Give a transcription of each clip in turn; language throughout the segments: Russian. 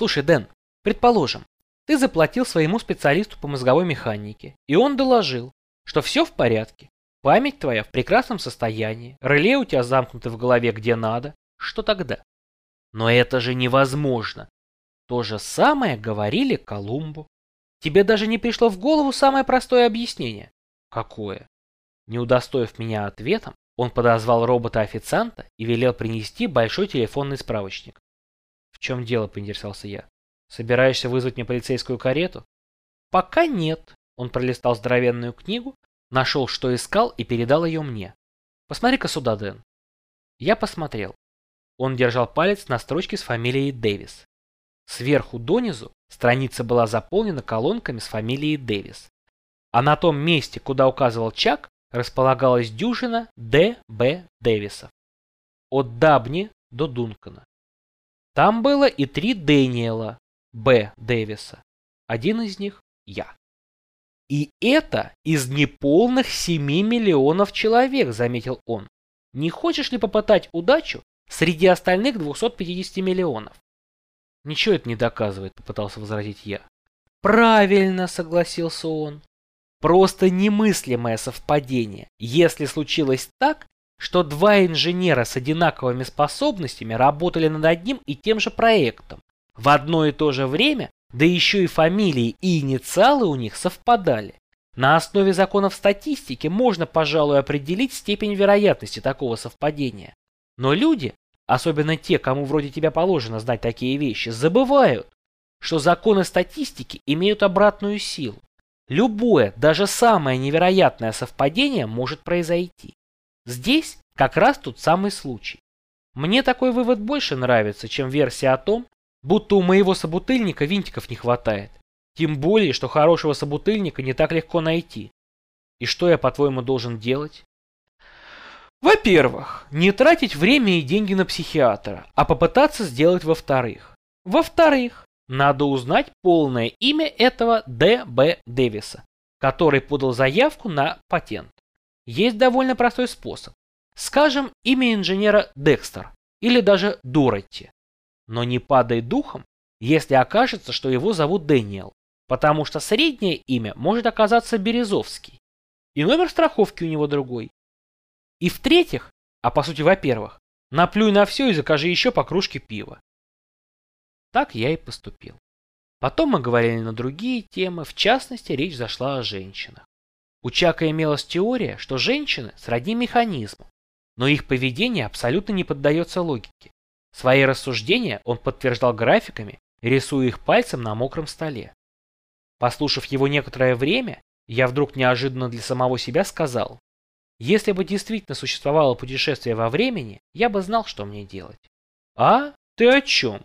Слушай, Дэн, предположим, ты заплатил своему специалисту по мозговой механике, и он доложил, что все в порядке, память твоя в прекрасном состоянии, реле у тебя замкнуты в голове где надо. Что тогда? Но это же невозможно. То же самое говорили Колумбу. Тебе даже не пришло в голову самое простое объяснение. Какое? Не удостоив меня ответом, он подозвал робота-официанта и велел принести большой телефонный справочник. Чем дело, поинтересовался я. Собираешься вызвать мне полицейскую карету? Пока нет. Он пролистал здоровенную книгу, нашел, что искал и передал ее мне. Посмотри-ка сюда, Дэн. Я посмотрел. Он держал палец на строчке с фамилией Дэвис. Сверху донизу страница была заполнена колонками с фамилией Дэвис. А на том месте, куда указывал Чак, располагалась дюжина Д. Б. Дэвисов. От Дабни до Дункана. Там было и три Дэниела Б. Дэвиса. Один из них я. И это из неполных 7 миллионов человек, заметил он. Не хочешь ли попытать удачу среди остальных 250 миллионов? Ничего это не доказывает, попытался возразить я. Правильно, согласился он. Просто немыслимое совпадение, если случилось так, что два инженера с одинаковыми способностями работали над одним и тем же проектом в одно и то же время, да еще и фамилии и инициалы у них совпадали. На основе законов статистики можно, пожалуй, определить степень вероятности такого совпадения. Но люди особенно те, кому вроде тебя положено знать такие вещи, забывают, что законы статистики имеют обратную силу. Любое, даже самое невероятное совпадение может произойти. Здесь как раз тот самый случай. Мне такой вывод больше нравится, чем версия о том, будто у моего собутыльника винтиков не хватает. Тем более, что хорошего собутыльника не так легко найти. И что я, по-твоему, должен делать? Во-первых, не тратить время и деньги на психиатра, а попытаться сделать во-вторых. Во-вторых, надо узнать полное имя этого Д. Б. Дэвиса, который подал заявку на патент. Есть довольно простой способ. Скажем, имя инженера Декстер или даже Доротти. Но не падай духом, если окажется, что его зовут Дэниел, потому что среднее имя может оказаться Березовский. И номер страховки у него другой. И в-третьих, а по сути во-первых, наплюй на все и закажи еще по кружке пива. Так я и поступил. Потом мы говорили на другие темы, в частности, речь зашла о женщинах. У Чака имелась теория, что женщины сродни механизму, но их поведение абсолютно не поддается логике. Свои рассуждения он подтверждал графиками, рисуя их пальцем на мокром столе. Послушав его некоторое время, я вдруг неожиданно для самого себя сказал, если бы действительно существовало путешествие во времени, я бы знал, что мне делать. А? Ты о чем?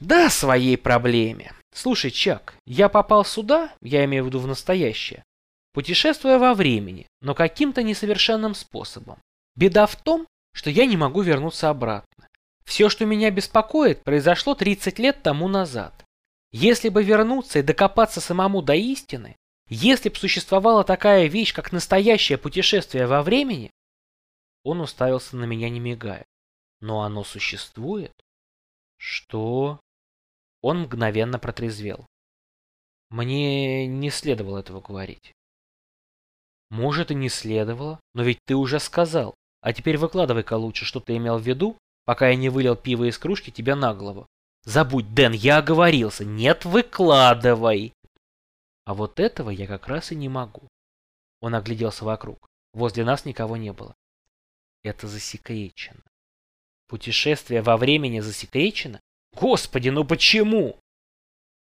Да, своей проблеме. Слушай, Чак, я попал сюда, я имею в виду в настоящее, путешествуя во времени, но каким-то несовершенным способом. Беда в том, что я не могу вернуться обратно. Все, что меня беспокоит, произошло 30 лет тому назад. Если бы вернуться и докопаться самому до истины, если б существовала такая вещь, как настоящее путешествие во времени, он уставился на меня не мигая. Но оно существует? Что? Он мгновенно протрезвел. Мне не следовало этого говорить. Может и не следовало, но ведь ты уже сказал. А теперь выкладывай-ка лучше, что ты имел в виду, пока я не вылил пиво из кружки тебе на голову. Забудь, Дэн, я оговорился. Нет, выкладывай. А вот этого я как раз и не могу. Он огляделся вокруг. Возле нас никого не было. Это засекречено. Путешествие во времени засекречено? Господи, ну почему?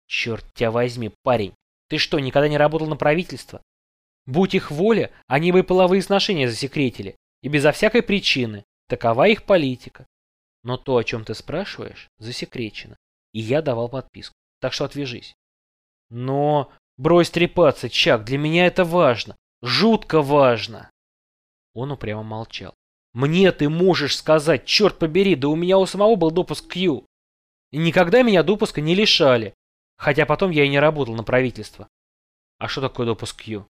Черт тебя возьми, парень. Ты что, никогда не работал на правительство? Будь их воля, они бы половые сношения засекретили. И безо всякой причины. Такова их политика. Но то, о чем ты спрашиваешь, засекречено. И я давал подписку. Так что отвяжись. Но Брось трепаться, Чак, для меня это важно. Жутко важно. Он упрямо молчал. Мне ты можешь сказать, черт побери, да у меня у самого был допуск Ю. И никогда меня допуска не лишали. Хотя потом я и не работал на правительство. А что такое допуск Ю?